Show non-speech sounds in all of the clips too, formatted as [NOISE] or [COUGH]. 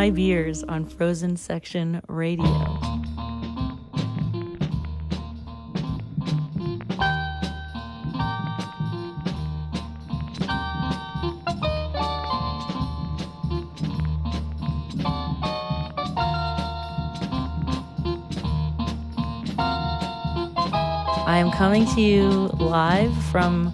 My Beers on Frozen Section Radio. I am coming to you live from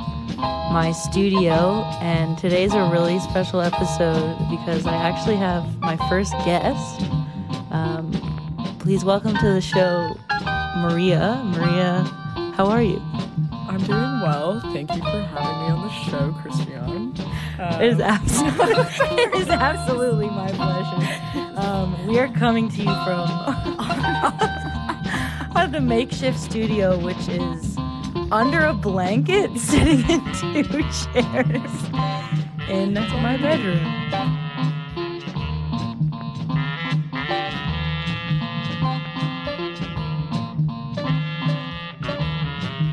my studio, and today's a really special episode because I actually have my first guest. Um, please welcome to the show, Maria. Maria, how are you? I'm doing well. Thank you for having me on the show, Christian. Um, It is absolutely, [LAUGHS] it is absolutely my pleasure. Um, we are coming to you from [LAUGHS] our, the makeshift studio, which is under a blanket, [LAUGHS] sitting in two chairs in my bedroom.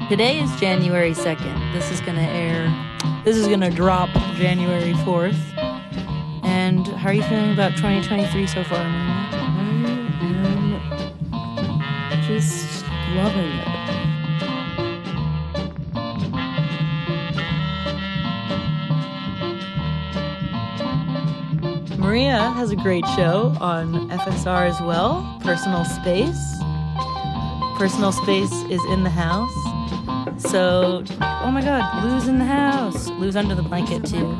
Today is January 2nd. This is going to air, this is going to drop January 4th. And how are you feeling about 2023 so far? I am just loving it. Maria has a great show on FSR as well, Personal Space. Personal Space is in the house. So, oh my god, Lou's in the house. Lou's under the blanket too.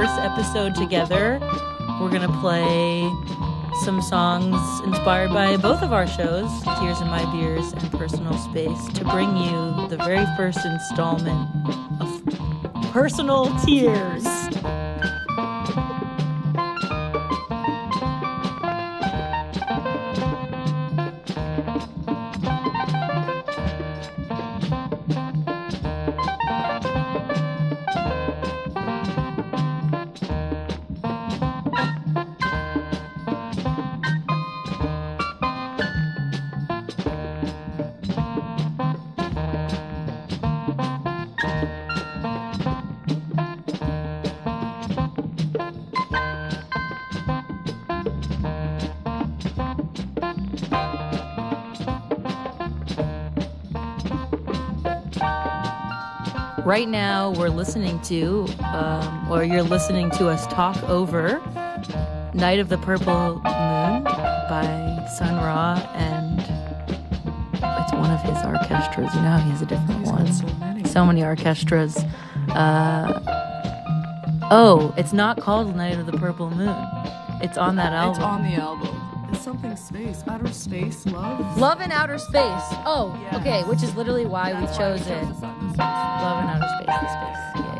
First episode together, we're gonna play some songs inspired by both of our shows, Tears in My Beers and Personal Space, to bring you the very first installment of Personal Tears. Right now, we're listening to, um, or you're listening to us talk over Night of the Purple Moon by Sun Ra, and it's one of his orchestras. You know how he has a different He's one. so many. So many orchestras. Uh, oh, it's not called Night of the Purple Moon. It's on that album. It's on the album. It's something space. Outer space, love. Love in Outer Space. Oh, Yes. okay, which is literally why we That's why chose it. This on this Love in Outer Space, the space. Yeah,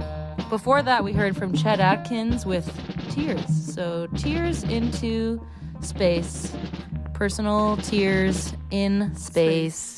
yeah, yeah. Before that, we heard from Chet Atkins with Tears. So, Tears into Space. Personal tears in space. He's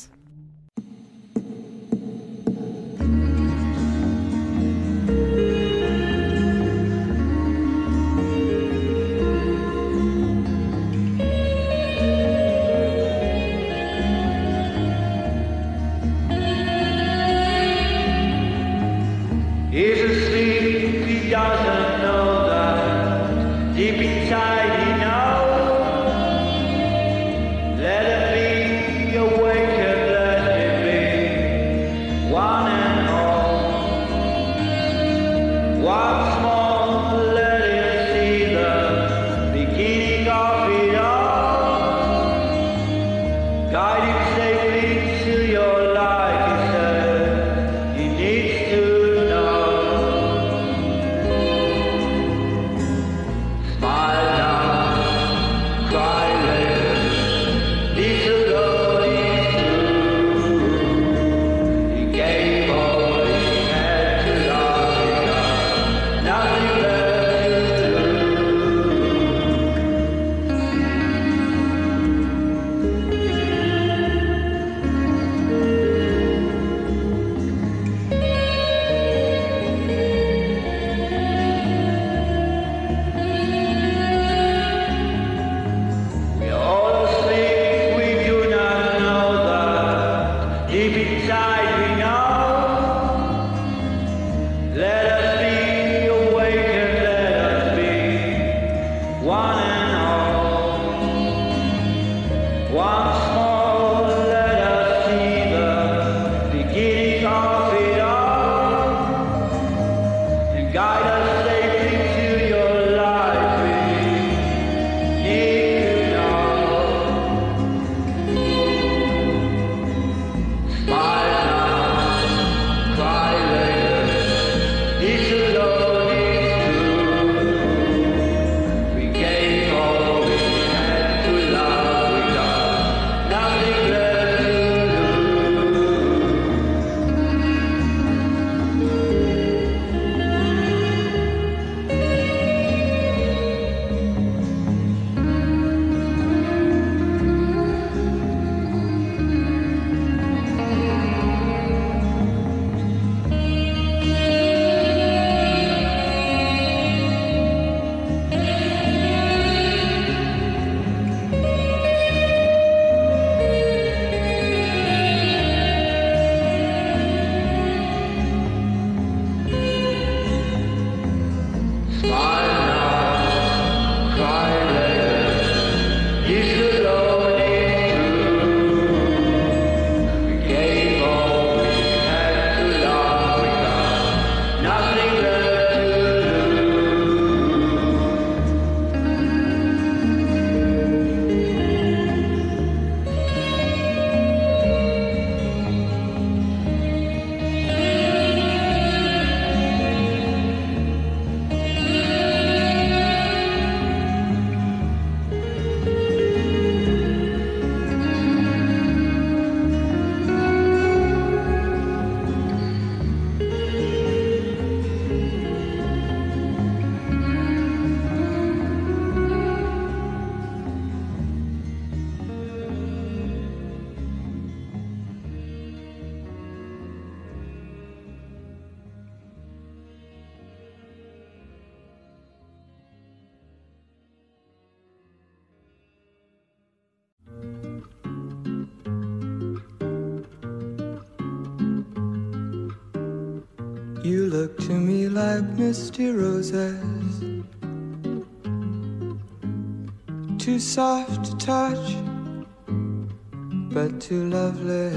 too lovely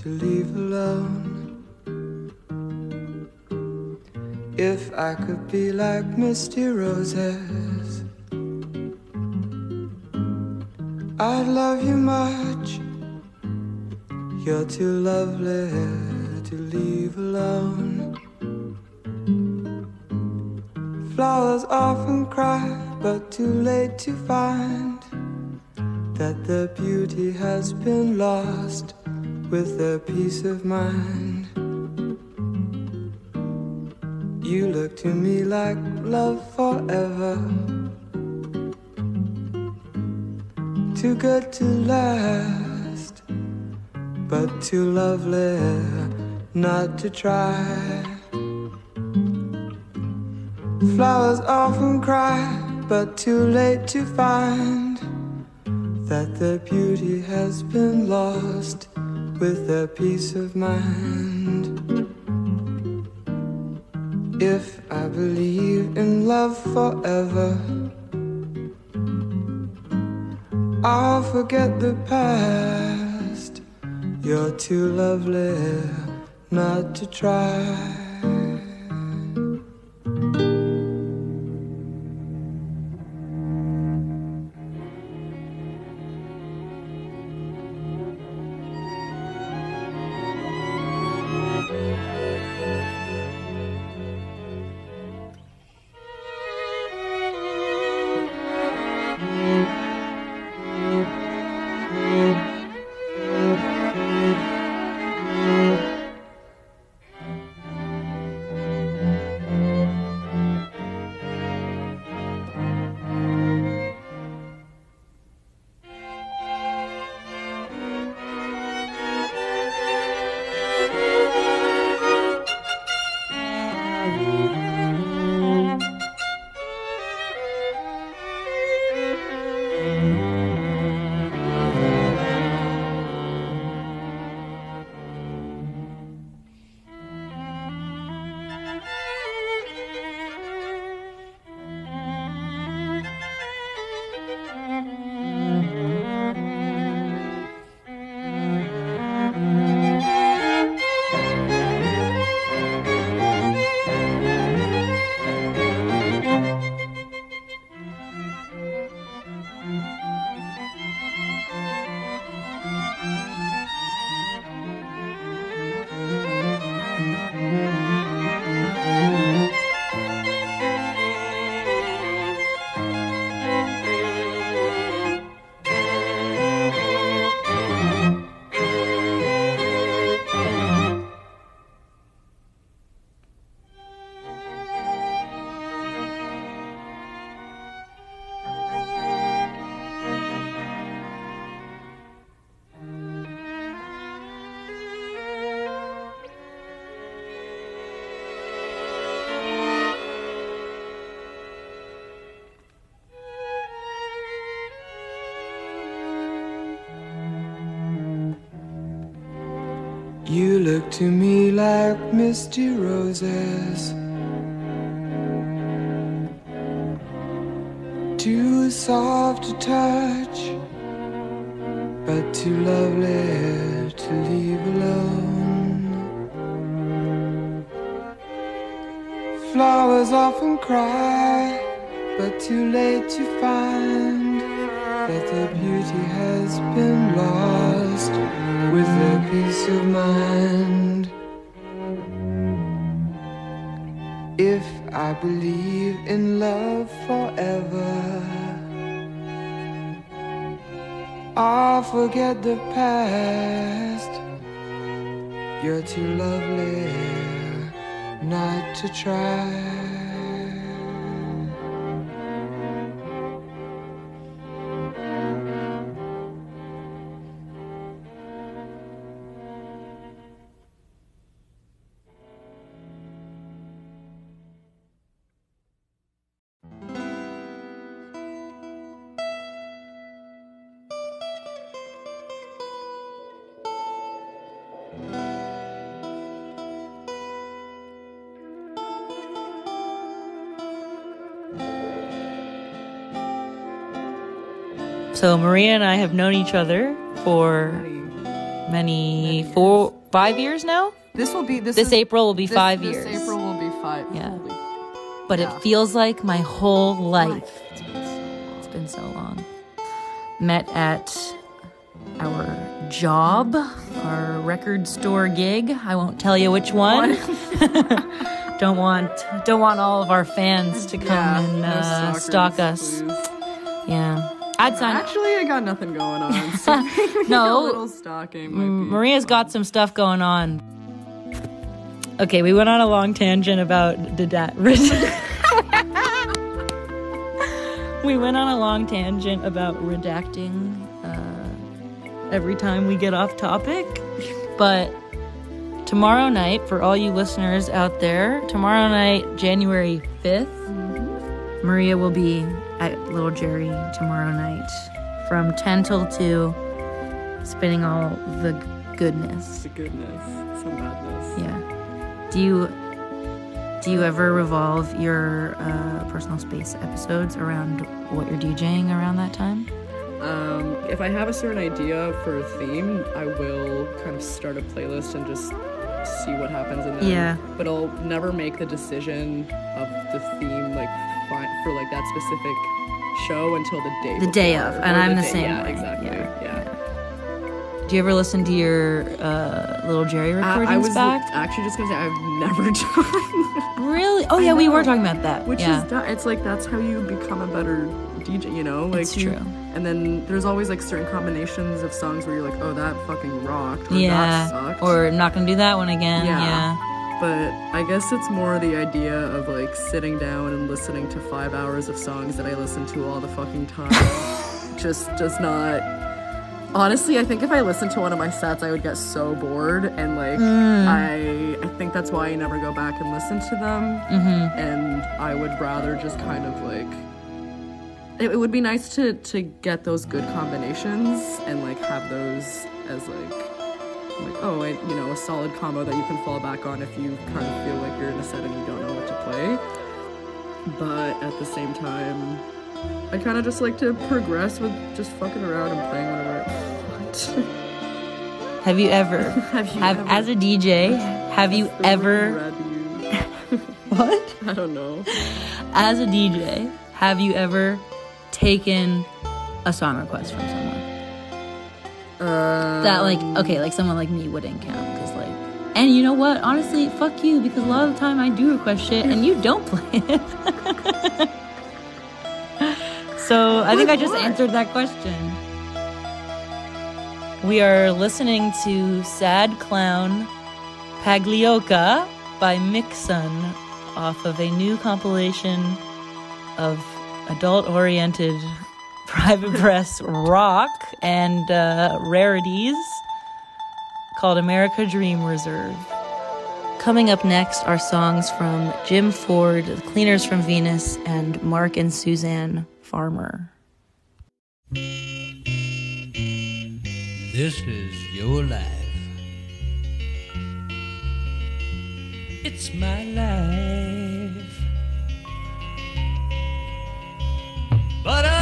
to leave alone. If I could be like misty roses, I'd love you much. You're too lovely to leave alone. Flowers often cry, but too late to find that their beauty has been lost with their peace of mind. You look to me like love forever, too good to last, but too lovely not to try. Flowers often cry, but too late to find that their beauty has been lost with their peace of mind. If I believe in love forever, I'll forget the past. You're too lovely not to try. Look to me like misty roses. Too soft to touch, but too lovely to leave alone. Flowers often cry, but too late to find that their beauty has been lost with their peace of mind. If I believe in love forever, I'll forget the past. You're too lovely not to try. So Maria and I have known each other for many four five years now. This will be this. This is- April will be this- five this years. April will be five. Yeah. Holy- but Yeah. it feels like my whole life. It's been so long. Met at our job, our record store gig. I won't tell you which one. [LAUGHS] [LAUGHS] don't want don't want all of our fans to come Yeah, and uh, stalk us. please. Yeah, I'd. Actually, I got nothing going on. [LAUGHS] So [LAUGHS] No. a little stalking. Maria's fun. got some stuff going on. Okay, we went on a long tangent about the da- [LAUGHS] we went on a long tangent about redacting uh, every time we get off topic. But tomorrow night, for all you listeners out there, tomorrow night, January 5th, Maria will be at Little Jerry tomorrow night from 10 till 2, spinning all the goodness. The goodness, some madness. Yeah. Do you do you ever revolve your uh, personal space episodes around what you're DJing around that time? Um, if I have a certain idea for a theme, I will kind of start a playlist and just see what happens and then Yeah. but I'll never make the decision of the theme like fi- for like that specific show until the day The day of, and I'm the day- same yeah way, exactly yeah, yeah, Do you ever listen to your uh, little Jerry I, recordings I was back? actually just gonna say I've never [LAUGHS] done really? Oh yeah, we were talking about that. which yeah. is that it's like that's how you become a better DJ you know like It's you, true. and then there's always like certain combinations of songs where you're like oh that fucking rocked or that yeah. sucked Or I'm not gonna do that one again. Yeah. Yeah. But I guess it's more the idea of like sitting down and listening to five hours of songs that I listen to all the fucking time [LAUGHS] just does not. Honestly, I think if I listened to one of my sets, I would get so bored, and like I, I think that's why I never go back and listen to them. Mm-hmm. And I would rather just kind of like. It, it would be nice to to get those good combinations and like have those as like like oh I, you know a solid combo that you can fall back on if you kind of feel like you're in a set and you don't know what to play but at the same time i kind of just like to progress with just fucking around and playing whatever i want [LAUGHS] Have you ever [LAUGHS] have you have ever as a DJ, have you ever [LAUGHS] what? i don't know As a DJ, have you ever taken a song request from someone? Uh, that like okay like someone like me wouldn't count because like and you know what? Honestly fuck you because a lot of the time i do request shit and you don't play it. [LAUGHS] So i think i just answered that question. We are listening to sad clown paglioka by mixon off of a new compilation of adult oriented private press rock and uh, rarities called America Dream Reserve. Coming up next are songs from Jim Ford, The Cleaners from Venus, and Mark and Suzanne Farmer. This is your life. It's my life. But a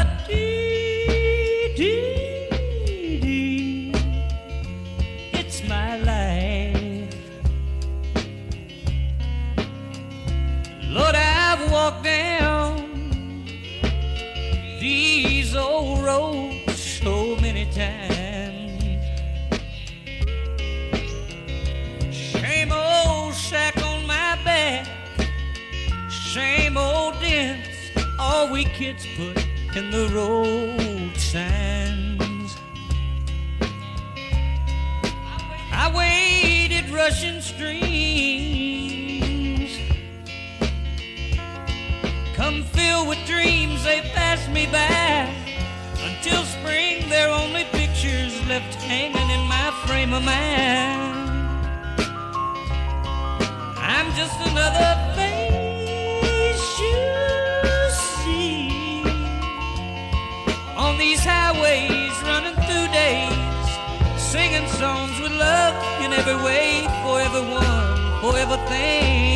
same old dents. All we kids put in the road signs. I waded rushing streams. Come filled with dreams, they pass me by. Until spring, they're only pictures left hanging in my frame of mind. I'm just another love in every way for everyone, for everything.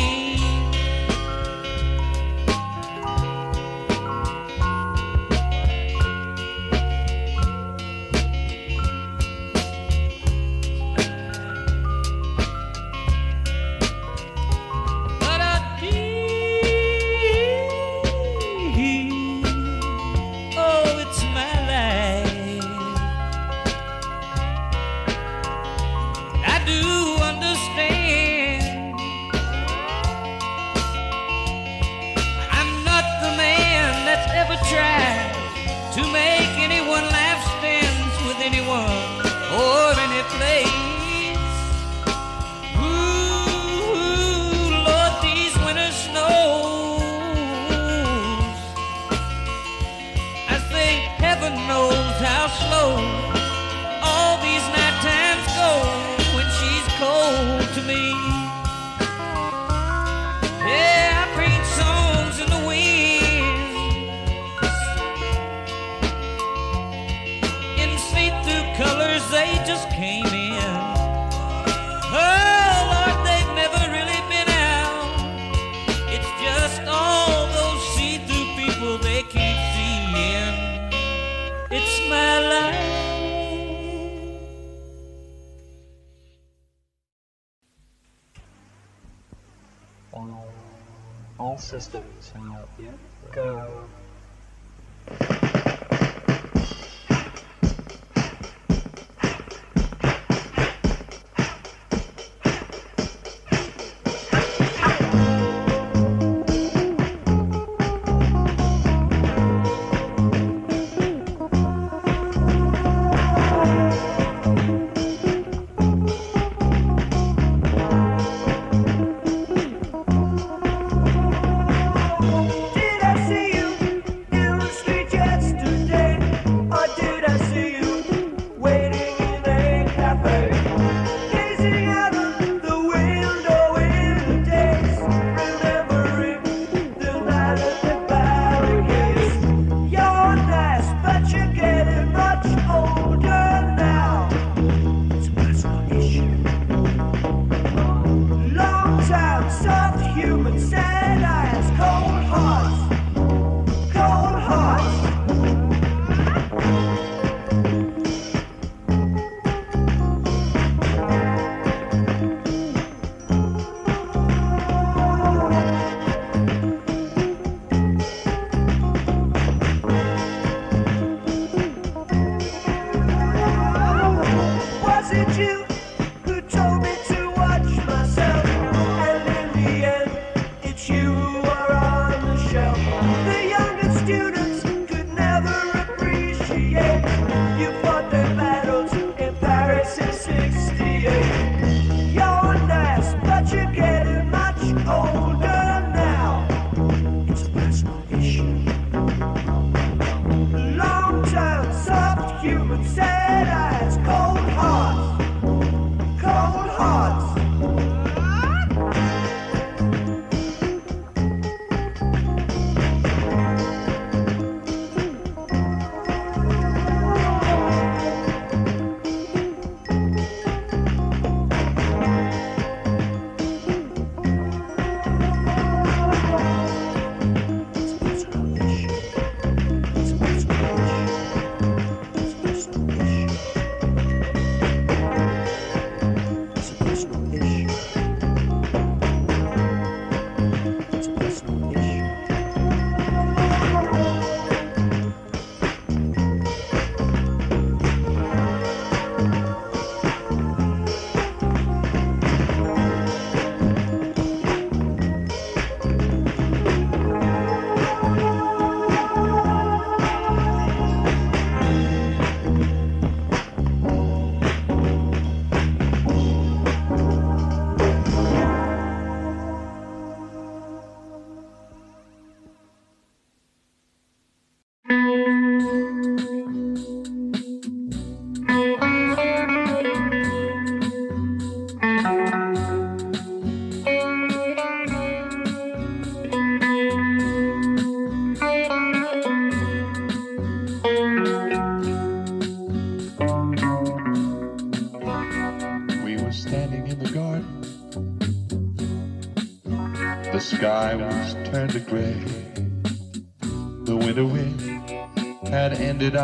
system.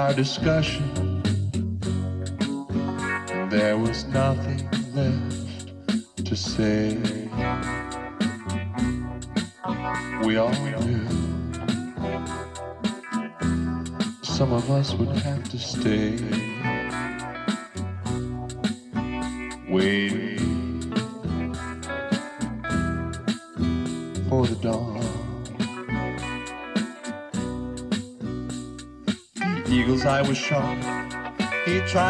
our discussion.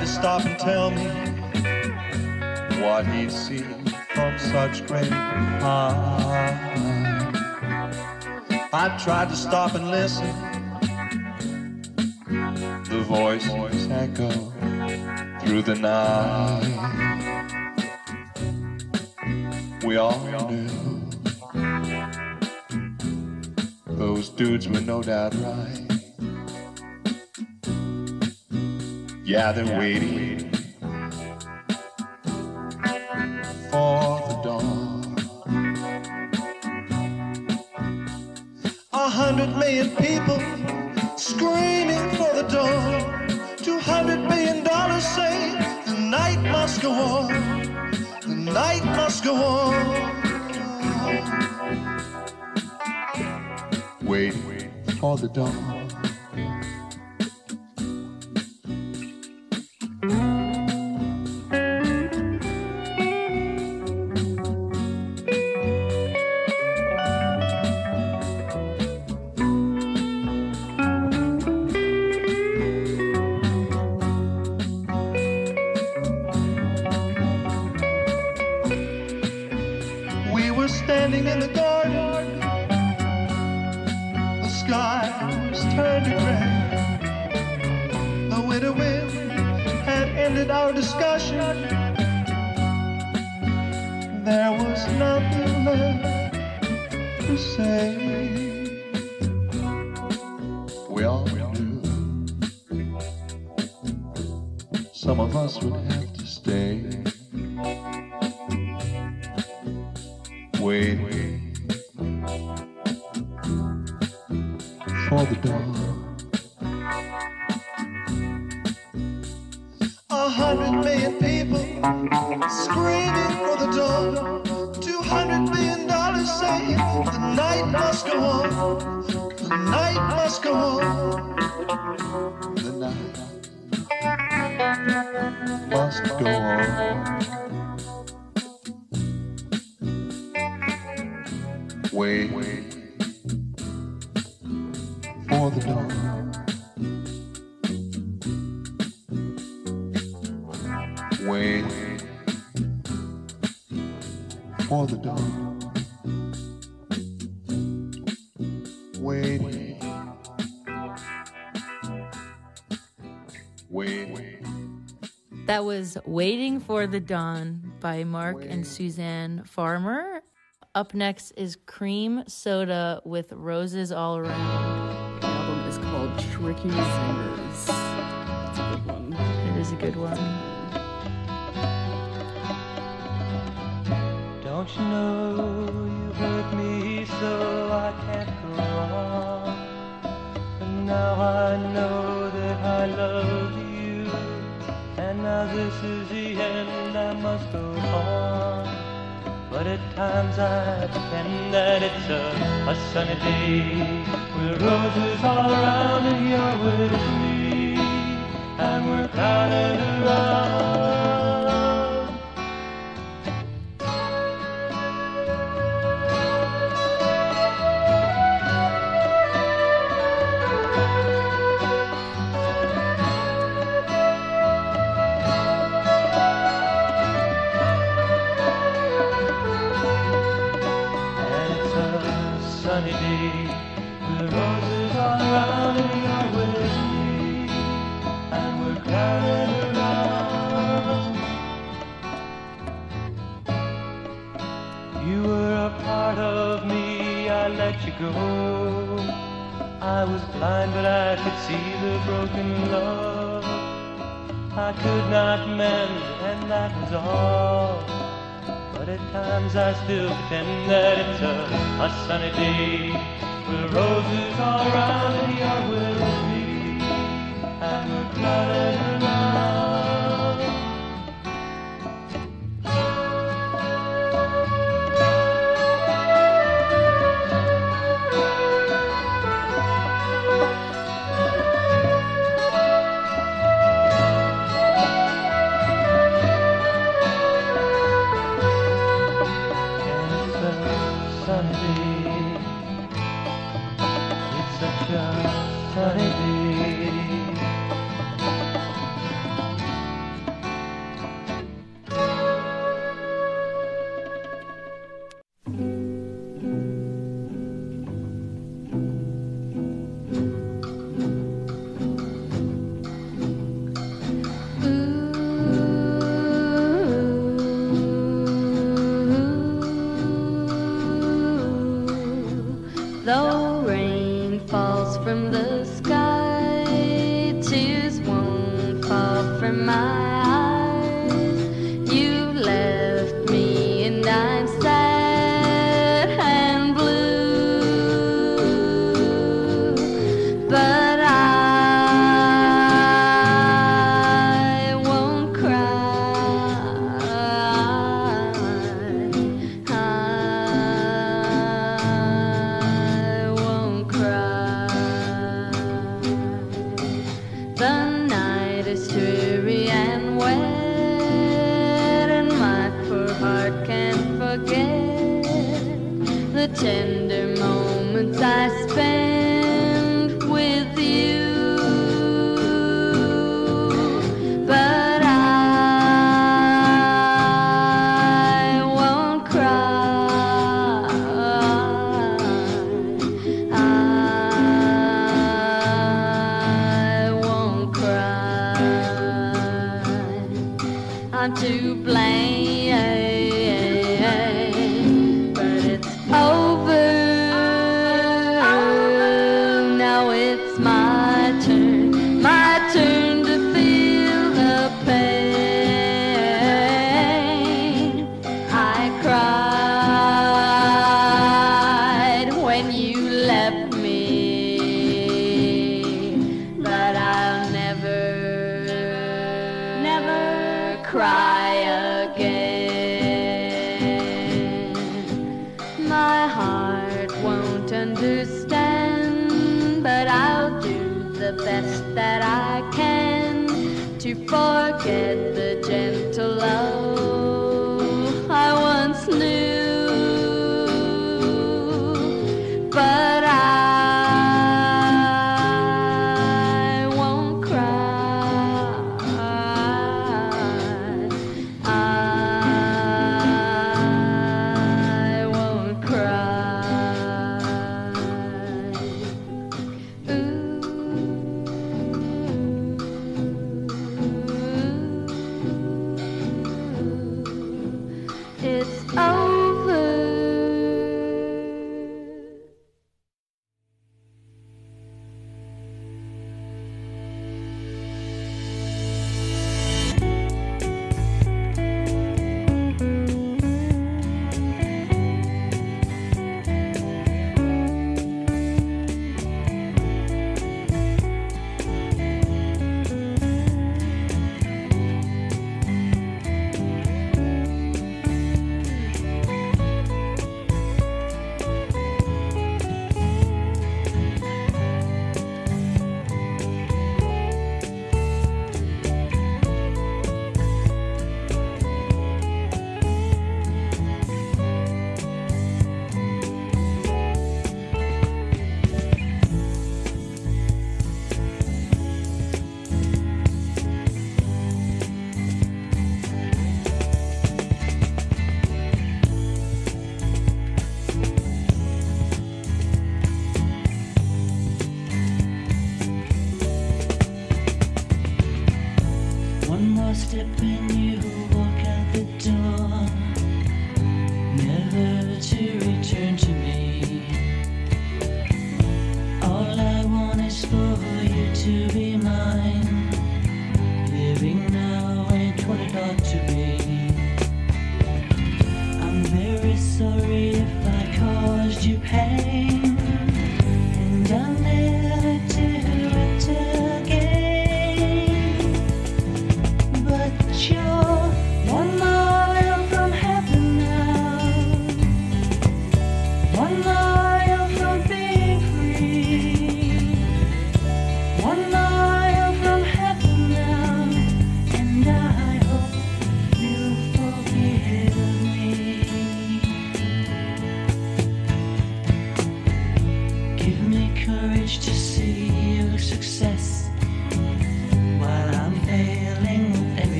to stop and tell me what he'd seen from such great heights. I tried to stop and listen. The voice echoed through the night. We all knew those dudes were no doubt right. Yeah, they're waiting for the dawn. A hundred million people screaming for the dawn. Two hundred million dollars say the night must go on. The night must go on. Wait for the dawn. Screaming for the dawn. Two hundred million dollars saying the night must go on. The night must go on. The night must go on. Wait for the dawn. For the dawn. Wait. Wait. That was Waiting for the Dawn by Mark and Suzanne Farmer. Up next is Cream Soda with Roses All Around. The album is called Tricky Singers. It's a good one. It is a good one. Don't you know you hurt me so I can't go on? And now I know that I love you. And now this is the end, I must go on. But at times I pretend that it's a, a sunny day with roses all around and you're with me. And we're crowded around. Broken love. I could not mend, and that was all. But at times I still pretend that it's a, a sunny day with roses all around and we're crowded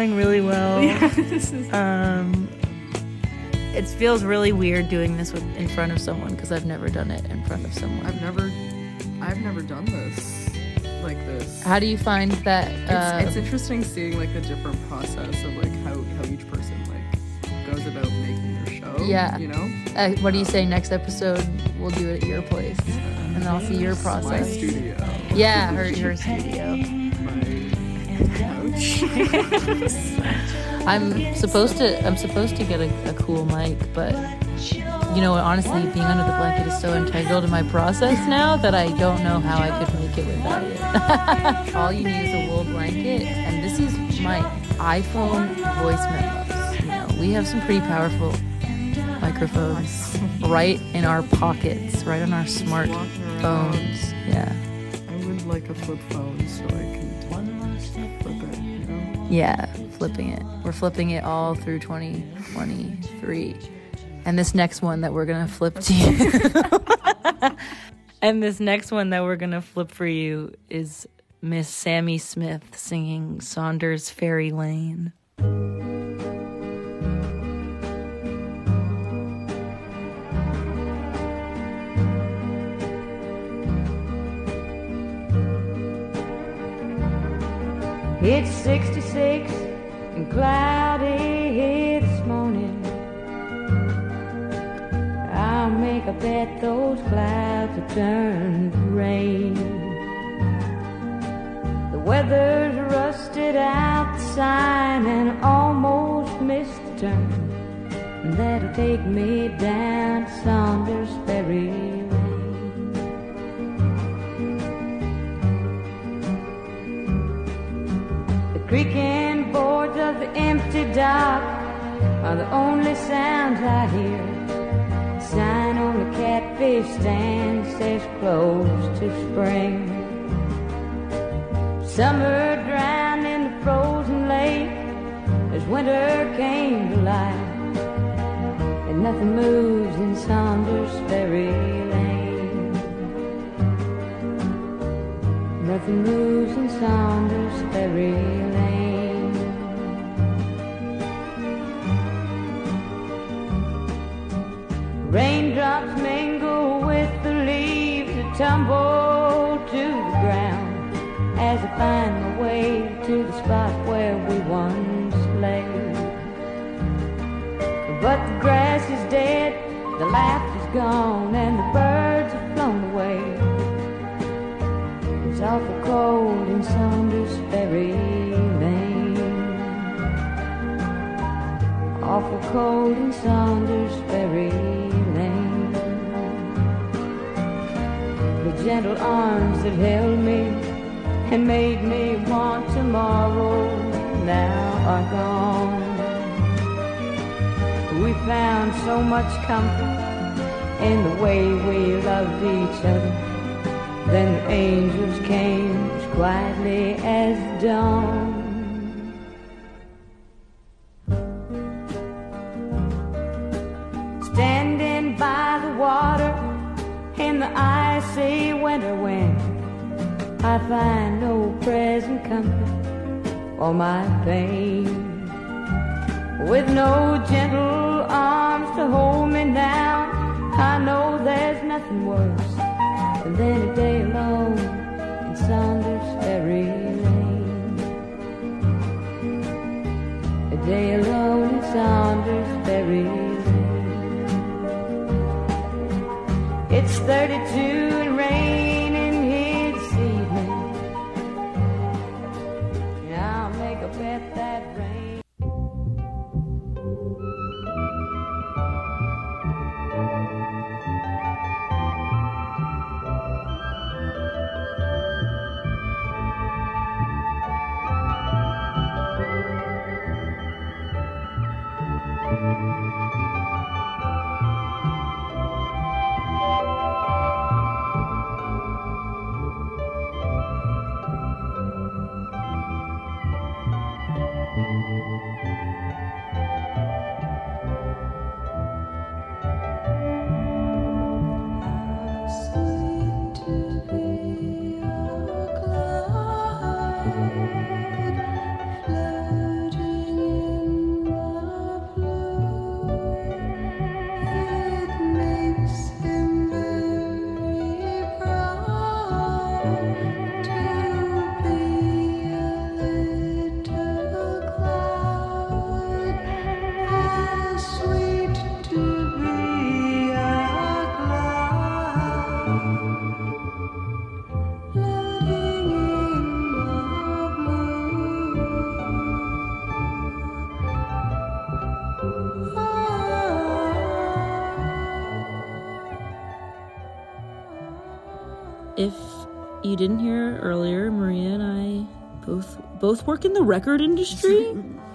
going really well. [LAUGHS] Yeah, is- um, it feels really weird doing this with, in front of someone because I've never done it in front of someone. I've never, I've never done this like this. How do you find that? It's, it's, uh, interesting seeing like the different process of like how, how each person like goes about making their show. Yeah, you know. Uh, what do you um, say? Next episode, we'll do it at your place, yeah. and I'll see your process. My studio. Yeah, her [LAUGHS] her studio. [LAUGHS] I'm supposed to I'm supposed to get a, a cool mic, but you know, honestly, being under the blanket is so integral to my process now that I don't know how I could make it without it. [LAUGHS] All you need is a wool blanket, and this is my iPhone voice memos. You know, we have some pretty powerful microphones right in our pockets, right on our smartphones. Yeah. I would like a flip phone so I can Yeah, flipping it. We're flipping it all through 2023. And this next one that we're going to flip to you. [LAUGHS] and this next one that we're going to flip for you is Miss Sammi Smith singing Saunders Ferry Lane. It's 66 and cloudy this morning. I'll make a bet those clouds will turn to rain. The weather's rusted out the sign and almost missed the turn. That'll take me down to Saunders Ferry creaking boards of the empty dock are the only sounds I hear. Sign on the catfish stand says closed to spring. Summer drowned in the frozen lake as winter came to life. And nothing moves in Saunders Ferry Lane. Nothing moves in Saunders Ferry where we once lay. But the grass is dead, the laughter's gone, and the birds have flown away. It's awful cold in Saunders Ferry Lane. Awful cold in Saunders Ferry Lane. The gentle arms that held me and made me want tomorrow now are gone. We found so much comfort in the way we loved each other. Then the angels came as quietly as dawn. For my pain. Didn't hear earlier, Maria and I both both work in the record industry.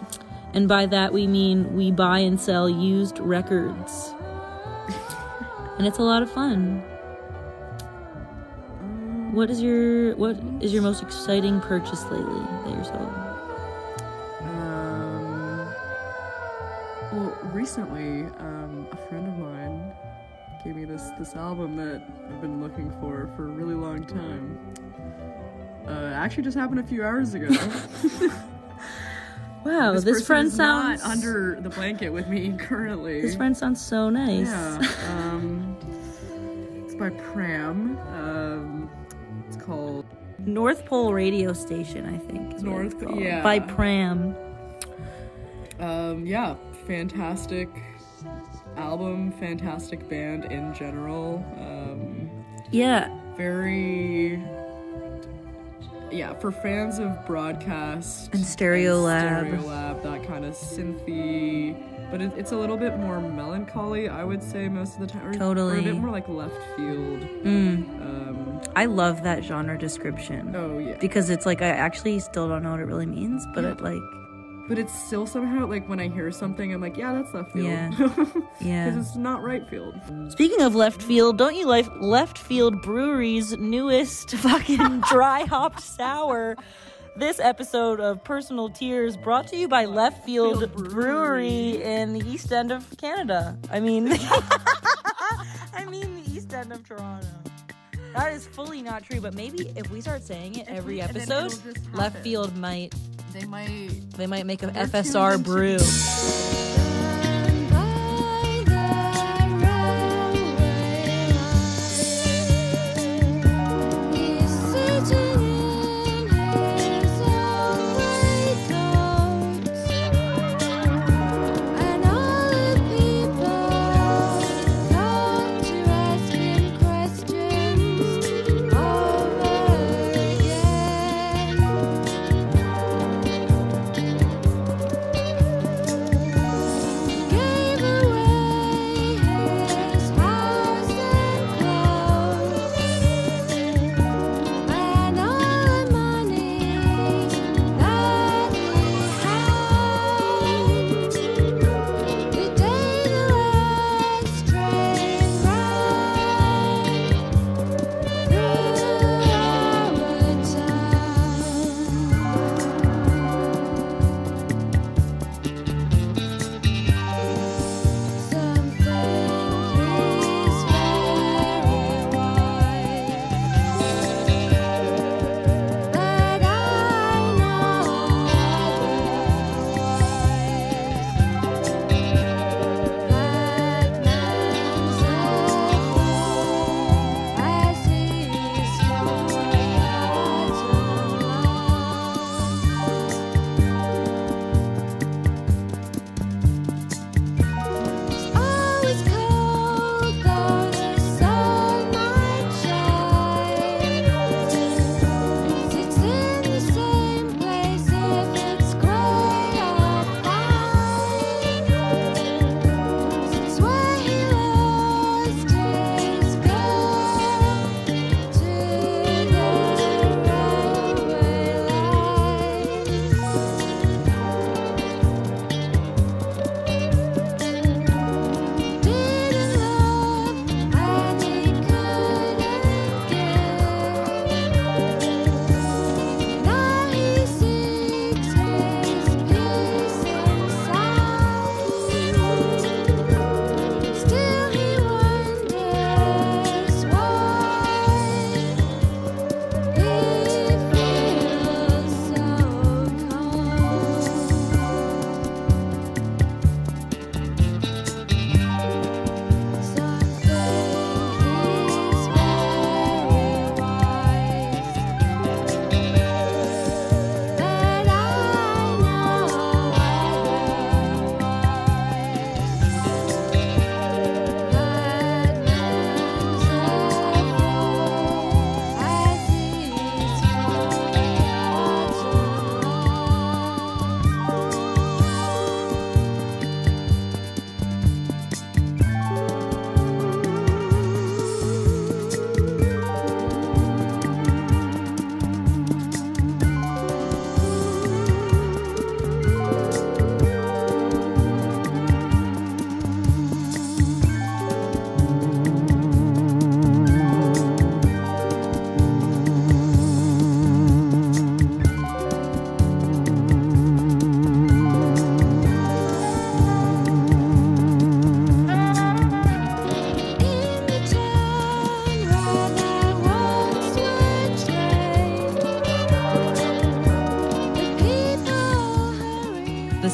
[LAUGHS] and by that we mean we buy and sell used records. and it's a lot of fun. What is your what is your most exciting purchase lately that you're sold? Um, well, recently, um, a friend of mine me this this album that I've been looking for for a really long time. Uh, actually just happened a few hours ago. [LAUGHS] [LAUGHS] Wow, this, person friend sounds not under the blanket with me [LAUGHS] currently. This friend sounds so nice. Yeah. Um, it's by Pram. Um, it's called North Pole radio station, I think. North- yeah. By Pram. Um, yeah, fantastic album, fantastic band in general. Um, Yeah. very, yeah, for fans of broadcast And Stereolab. Stereo Lab, that kind of synthy. But it, it's a little bit more melancholy, I would say, most of the time. Or, Or a Totally. bit more like left field. Mm. Um, I love that genre description. oh yeah. Because it's like I actually still don't know what it really means, but Yeah. it like But it's still somehow like when I hear something, I'm like, yeah, that's left field. Yeah. [LAUGHS] Because yeah. it's not right field. Speaking of left field, don't you like Left Field Brewery's newest fucking [LAUGHS] dry hopped sour? This episode of Personal Tears brought to you by Left Field, Field Brewery. Brewery. in the East End of Canada. I mean, [LAUGHS] I mean the East End of Toronto. That is fully not true, but maybe if we start saying it every we- and then episode, it'll just Left happen. Field might They might. they might make a FSR brew.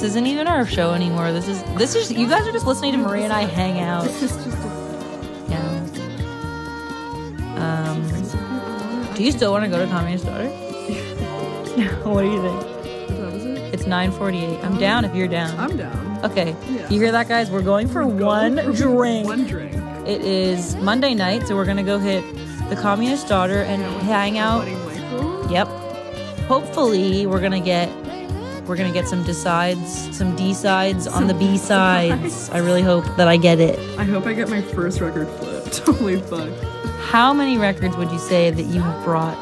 This isn't even our show anymore. This is this is you guys are just listening to Maria and I hang out. [LAUGHS] Yeah. Um, do you still want to go to Communist Daughter? what do you think? What was it? It's 9:48. I'm down if you're down. I'm down. Okay. Yeah. You hear that, guys? We're going for one [LAUGHS] drink. One drink. It is Monday night, so we're gonna go hit the Communist Daughter and hang out. Yep. Hopefully, we're gonna get we're gonna get some decides, some D sides on the B sides. I really hope that I get it. I hope I get my first record flipped. [LAUGHS] Holy fuck. How many records would you say that you have brought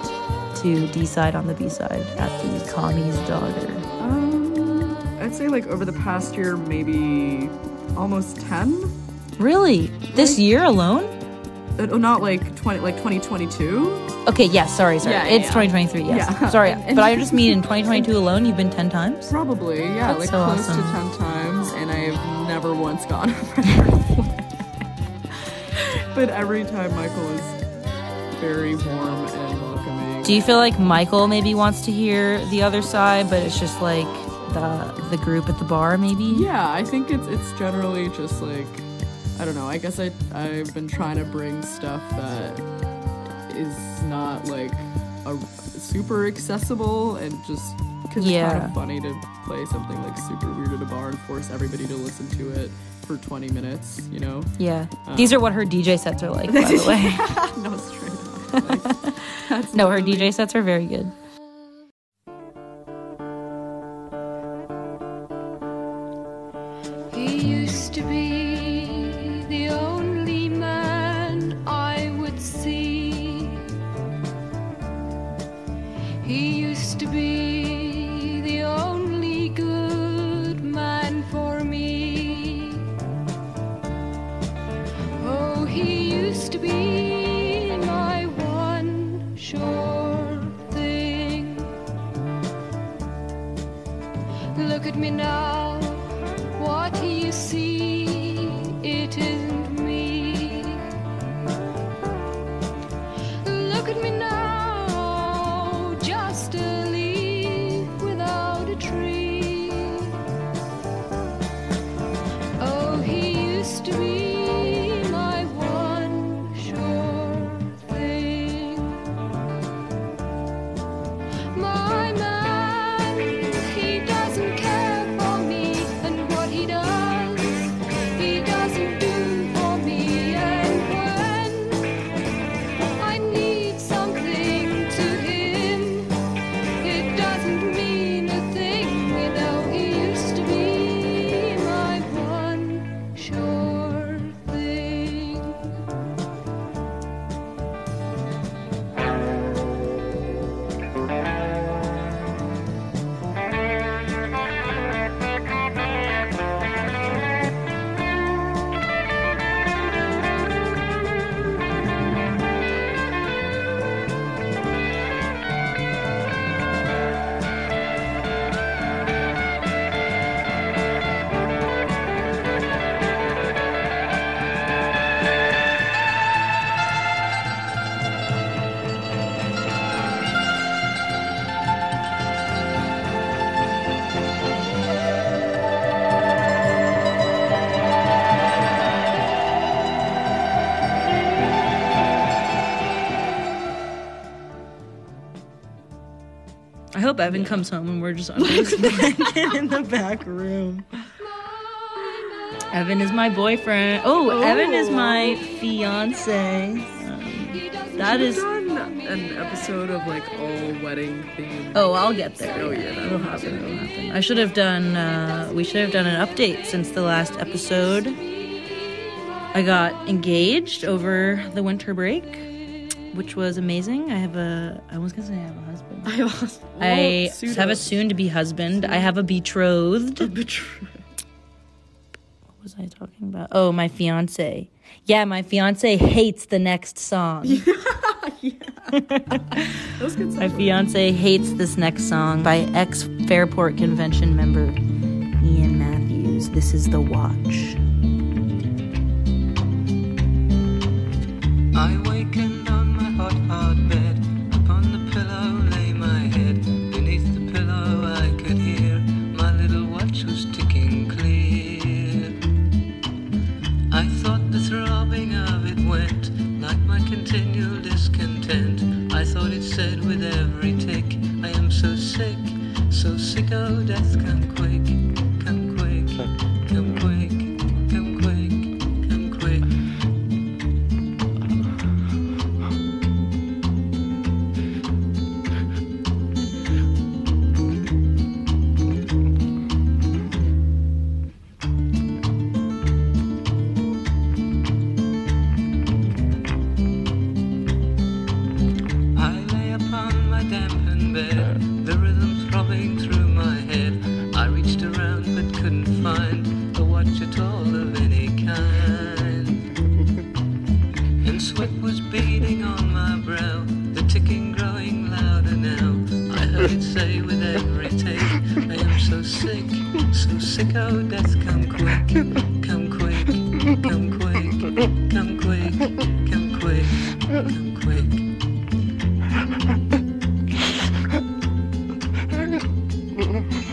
to D side on the B side at the Commie's Daughter? Um, I'd say like over the past year, maybe almost ten. Really? This year alone? Uh, not like twenty, like 2022. Okay, yes, sorry, sorry. Yeah, yeah, it's yeah. 2023, yes. Yeah. [LAUGHS] Sorry, but I just mean in [LAUGHS] 2022 alone, you've been 10 times? Probably, yeah, That's like so close awesome. to ten times, and I've never once gone a record flip. But every time Michael is very warm and welcoming. Do you feel like Michael maybe wants to hear the other side, but it's just like the the group at the bar, maybe? Yeah, I think it's it's generally just like I don't know. I guess I I've been trying to bring stuff that is not like a super accessible and just because it's kind of funny to play something like super weird at a bar and force everybody to listen to it for 20 minutes. You know? Yeah. Um, These are what her DJ sets are like, by the way. [LAUGHS] no, straight up. Like, [LAUGHS] that's no, her DJ sets are very good. Hope Evan comes home and we're just [LAUGHS] under his blanket in the back room. Evan is my boyfriend. Oh, Evan is my fiance. Um, that is. done an episode of like all wedding themed. Oh, I'll get there. Oh, yeah, it'll happen. It'll happen. I should have done. Uh, we should have done an update since the last episode. I got engaged over the winter break, which was amazing. I have a. I was gonna say I have a husband. I was. I have a [LAUGHS] soon-to-be husband. I have a betrothed. Betrothed. What was I talking about? Oh, my fiance. Yeah, my fiance hates the next song. [LAUGHS] [LAUGHS] Those good My fiance hates this next song by ex Fairport Convention member Ian Matthews. This is The Watch. I wakened on my hot,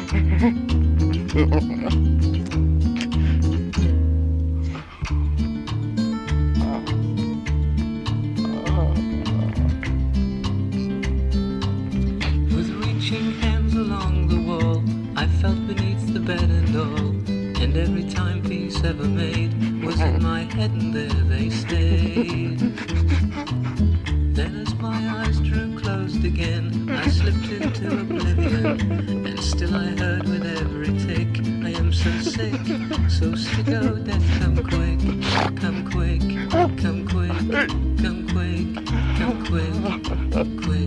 With reaching hands along the wall, I felt beneath the bed and all. And every time peace ever made was in my head, and there they stayed. Death, come quick, come quick, come quick, come quick, come quick, come quick, come quick.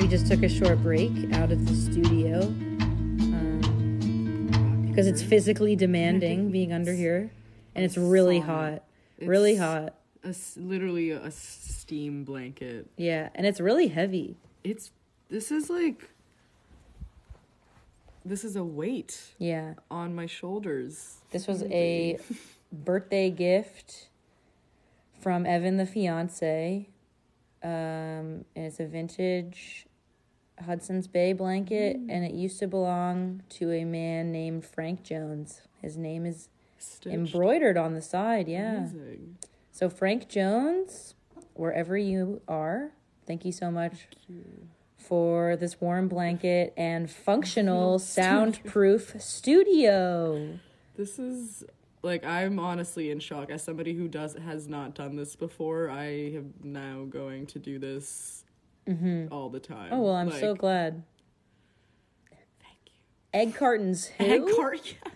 We just took a short break out of the studio um, because it's physically demanding being under here, and it's really hot, really hot. A literally a steam blanket. Yeah, and it's really heavy. It's this is like this is a weight Yeah, on my shoulders. this was a [LAUGHS] birthday gift from Evan, the fiance. Um, and it's a vintage Hudson's Bay blanket, and it used to belong to a man named Frank Jones. His name is Stitched. embroidered on the side. Yeah. Amazing. So Frank Jones, wherever you are, thank you so much for this warm blanket and functional [LAUGHS] soundproof studio. This is like I'm honestly in shock as somebody who does has not done this before. I am now going to do this mm-hmm. all the time. Oh well, I'm so glad. Thank you. Egg cartons. Who? Egg cart. [LAUGHS]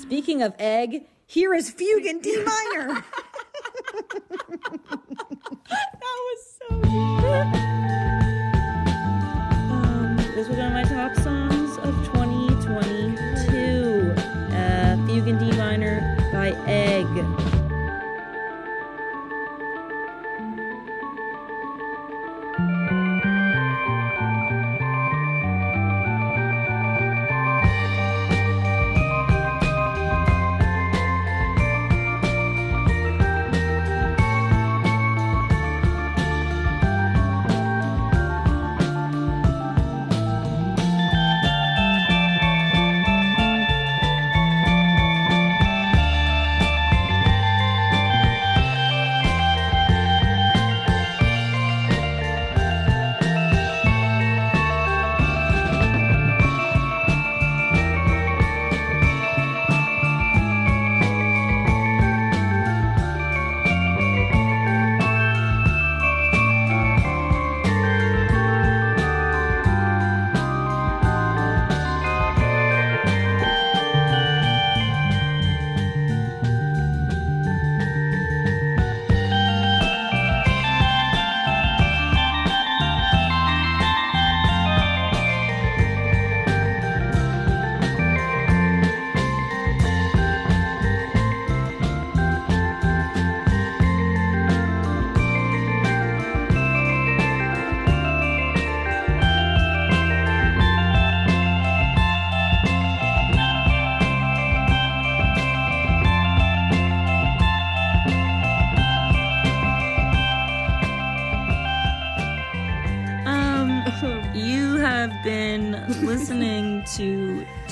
Speaking of egg, here is fugue in D minor. [LAUGHS] that was so good. um, this was one of my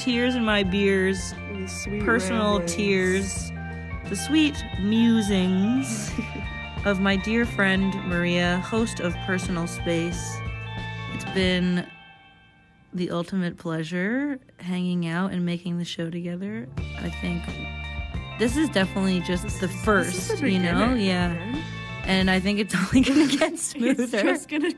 Tears in My Beers, Sweet personal ramblings. tears, the sweet musings [LAUGHS] of my dear friend Maria, host of Personal Space. It's been the ultimate pleasure hanging out and making the show together. I think this is definitely just the first, you know? Yeah. And I think it's [LAUGHS] only gonna get smoother. [LAUGHS] It's just gonna,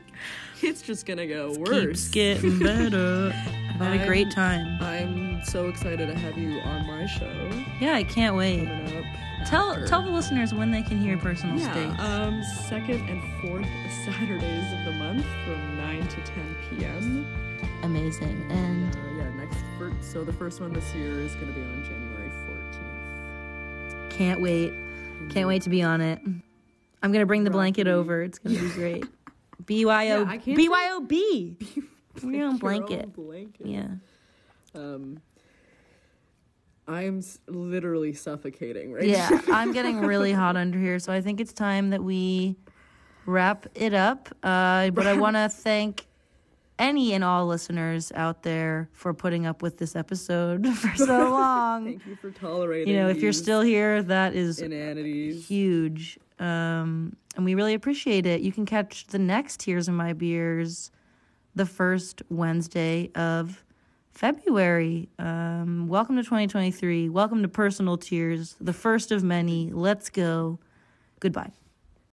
[LAUGHS] it's just gonna go keeps worse. getting better. [LAUGHS] I've had a great time. I'm so excited to have you on my show Yeah, I can't wait. coming up. Tell after. tell the listeners when they can hear Personal Yeah, Space. um, second and fourth Saturdays of the month from 9 to 10 p.m. Amazing. And Uh, yeah, next so the first one this year is going to be on January 14th. can't wait. Can't wait to be on it. I'm gonna bring the blanket over. It's gonna be great. [LAUGHS] BYO Yeah, say- BYOB. [LAUGHS] Own blanket. blanket. Yeah. Um, I'm literally suffocating right Yeah. now. I'm getting really hot [LAUGHS] under here, so I think it's time that we wrap it up. Uh, but I want to [LAUGHS] thank any and all listeners out there for putting up with this episode for so long. Thank you for tolerating. you know, if you're still here, that is inanities. huge. Um, and we really appreciate it. You can catch the next Tears in My Beers the first Wednesday of February. Um, welcome to 2023. Welcome to Personal Tears, the first of many. Let's go. Goodbye.